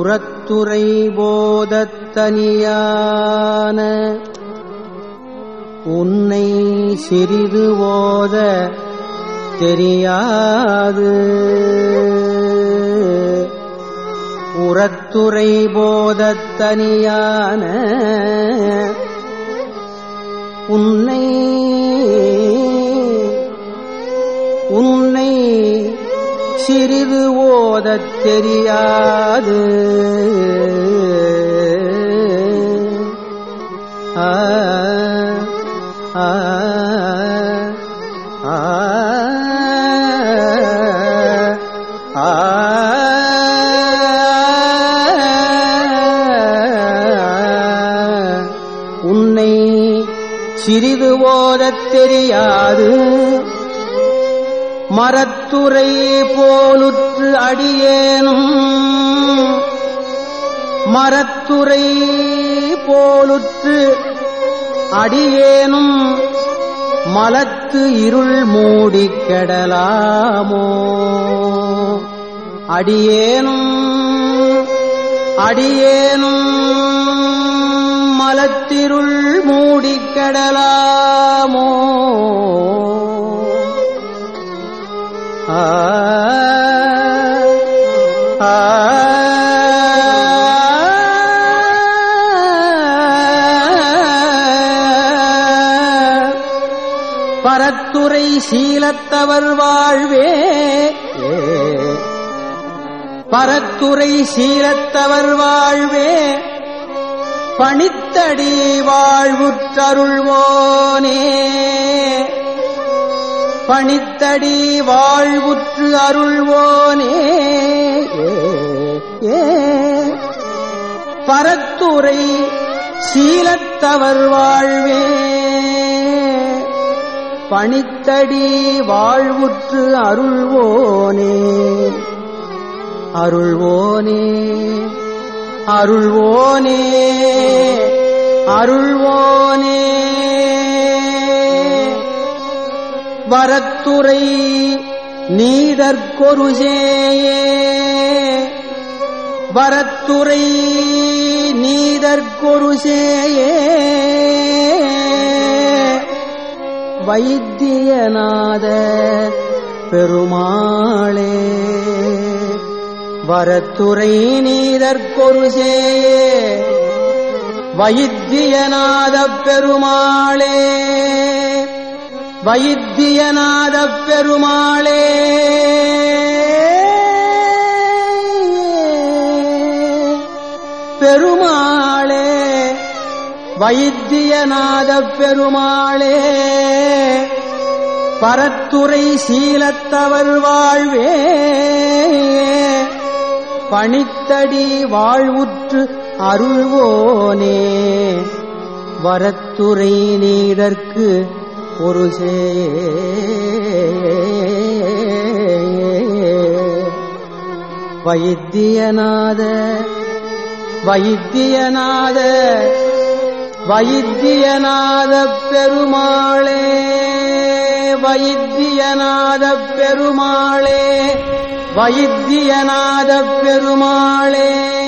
உரத்துறை போதத்தனியான உன்னை சிறிது ஓத தெரியாது. உரத்துறை போதத்தனியான உன்னை உன்னை சிறிது ஓதத் தெரியாது. சிறிது ஓதத் தெரியாது. மரத்துறை போலுற்று அடியேனும். மரத்துறை போலுற்று அடியேனும். மலத்து இருள் மூடிக் கெடலாமோ. அடியேனும் அடியேனும். காலத்திருள் மூடிக்கடலாமோ ஆ பரத்துறை சீலத்தவர் வாழ்வே. பரத்துறை சீலத்தவர் வாழ்வே. பணித்தடி வாழ்வுற்றருள்வோனே. பணித்தடி வாழ்வுற்று அருள்வோனே. ஏ பரத்துரை சீலத்தவர் வாழ்வே. பணித்தடி வாழ்வுற்று அருள்வோனே. அருள்வோனே. அருள்வோனே அருள்வோனே. வரத்துறை நீதற்கொருசேயே. வரத்துறை நீதற்கொருசேயே. வைத்தியநாத பெருமாளே. வரத்துறை நீதற்கொரு சேயே. வைத்தியநாத பெருமாளே வைத்தியநாத பெருமாளே. பெருமாளே வைத்தியநாத பெருமாளே பரத்துறை சீலத்தவர் வாழ்வே. பணித்தடி வாழ்வுற்று அருள்வோனே. வரத்துறை நீடற்கு ஒரு சே வைத்தியநாத வைத்தியநாத வைத்தியநாத பெருமாளே. வைத்தியநாத பெருமாளே. வைத்தியநாத பெருமாளே.